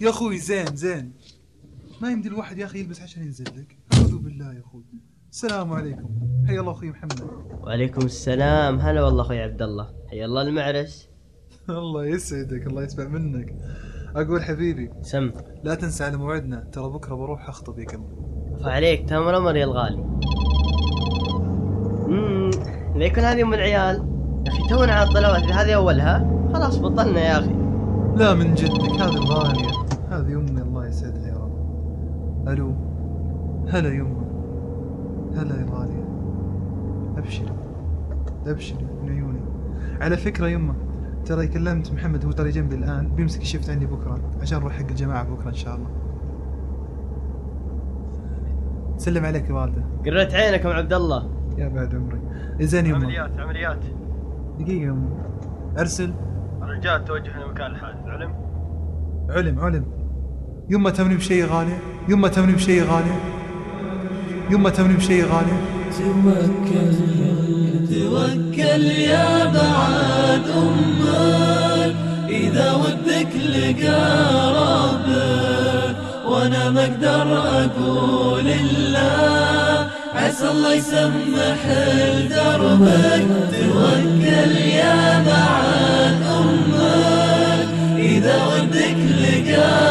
يا أخوي زين زين. ما يمدي الواحد يا أخي يلبس عشان ينزل لك. أعوذ بالله يا أخوي. السلام عليكم. حيا الله أخوي محمد. وعليكم السلام. هلا والله أخوي عبد الله حيا الله المعرس. الله يسعدك الله يسمع منك. أقول حبيبي سم. لا تنسى على موعدنا. ترى بكرة بروح أخطب يا كم. فعليك تمام الامر يا الغالي. امم ليكن هذه أم العيال. يا أخي تونا على الطلبات إذا هذه اولها خلاص بطلنا يا أخي. لا من جدك هذه الغالية هذه أمي الله يسعدها يا رب. ألو. هلا يمه هلا يا غالية. أبشري. أبشري من عيوني. على فكرة يمه ترى كلمت محمد هو ترى جنبي الآن بيمسك الشفت عندي بكرة عشان نروح حق الجماعة بكرة إن شاء الله. سلم عليك يا والدة. قريت عينك ام عبد الله. يا بعد عمري. زين يمه عمليات عمليات. دقيقة يمه أرسل. الرجال توجه لمكان الحادث. علم؟ علم علم. يمه تمني بشيء غالي يمه تمني بشيء غالي يمه تمني بشيء غالي توكل توكل يا بعد أمك. إذا ودك لقى ربك وأنا ما أقدر أقول إلا عسى الله يسمح لدربك. توكل يا بعد أمك. إذا ودك لقى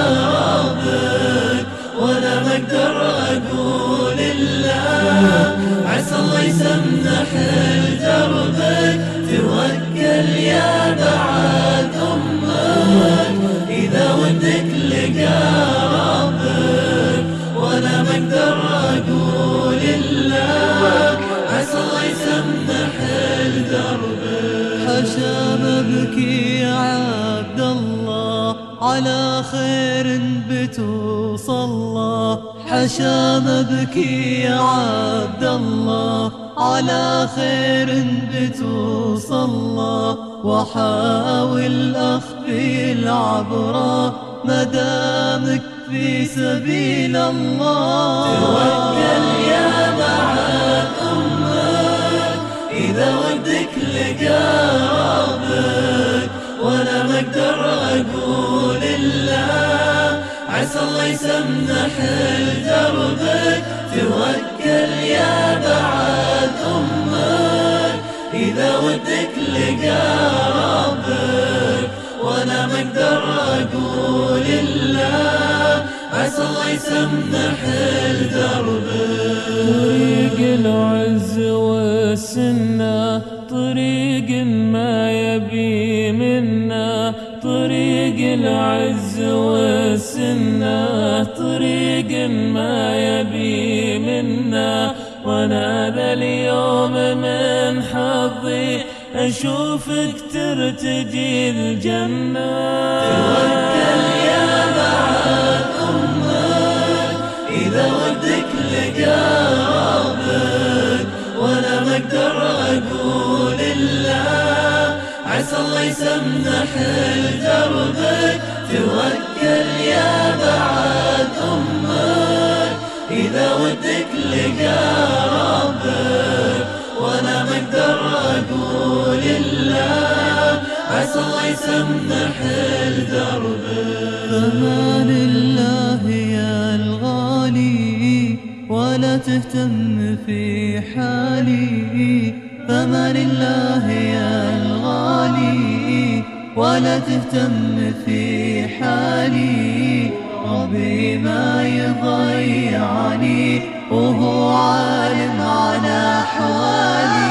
لدربك حشا ببكي يا عبد الله على خير بتوصل حشا مبكي يا عبد الله على خير بتوصل وحاول أخفي العبرة مدامك في سبيل الله. توكل يا بعد أمك إذا ودك لقى ربك وأنا ما أقدر أقول إلا عسى الله يسمح لدربك. توكل يا بعد أمك إذا ودك لقى ربك وأنا ما أقدر أقول إلا عسى الله يسمح لدربك. طريق العز والسنة طريق ما يبي منا. طريق العز والسنة طريق ما يبي منا. وأنا ذا اليوم من حظي أشوفك ترتجي الجنة. توكل يا بعد أمك الله يسمح لدربك توكل يا بعد أمك إذا ودك لقى ربك وأنا ما أقدر أقول إلا عسى الله يسمح لدربك أمان الله يا الغالي ولا تهتم في حالي. فمان الله يا ولا تهتم في حالي. ربي ما يضيعني وهو عالم على حوالي.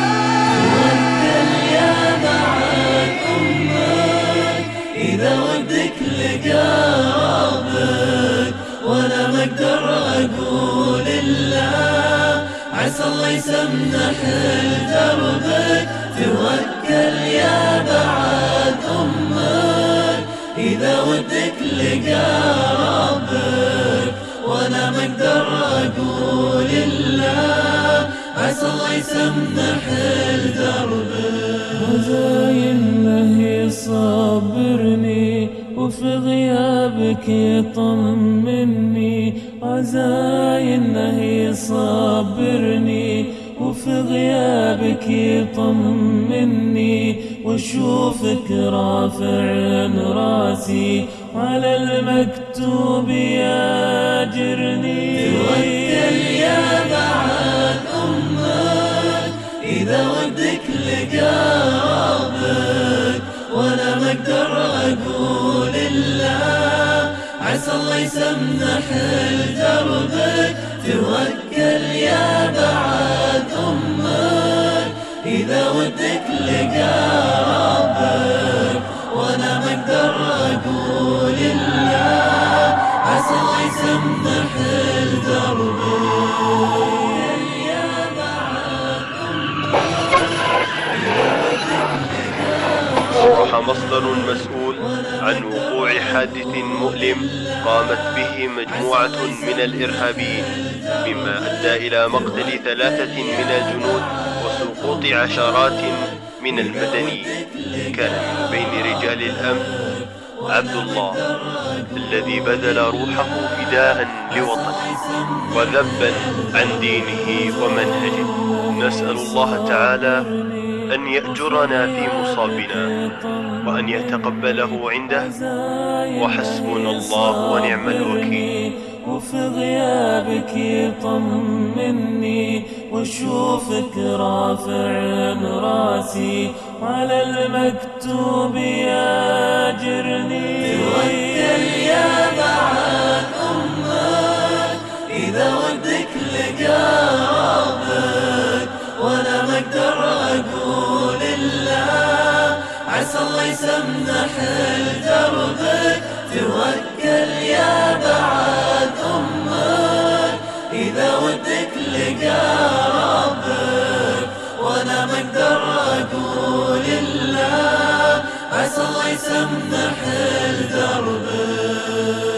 توكل يا بعد أمك إذا ودك لقى ربك وأنا ما أقدر أقول إلا عسى الله يسمح لدربك توكل يا بعد إذا ودك لقى ربك وأنا ما أقدر أقول إلا عسى الله يسمح لدربك. وزاينه يصبرني وفي غيابك يطمني. عزاي إنه يصبرني غيابك يطمني واشوفك رافع راسي. على المكتوب ياجرني. توكل يا بعد أمك إذا ودك لقابك وأنا ما أقدر أقول إلا عسى الله يسمح دربك توكل ودك لقابك وأنا ما أقدر أقول عسى الله يسمح أصبح مصدر مسؤول عن وقوع حادث مؤلم قامت به مجموعة من الإرهابيين مما أدى إلى مقتل ثلاثة من الجنود وسقوط عشرات من المدنيين كان من بين رجال الأمن عبد الله الذي بذل روحه فداء لوطنه وذبا عن دينه ومنهجه. نسأل الله تعالى أن يأجرنا في مصابنا وأن يتقبله عنده. وحسبنا الله ونعم الوكيل. وفي غيابك يطمني واشوفك رافع راسي على المكتوب ياجرني. توكل يا بعد أمك إذا ودك لقابك وأنا ما أقدر أقول إلا عسى الله يسمح دربك توكل يا لقابك وأنا ما أقدر أقول الا عسى الله يسمح دربك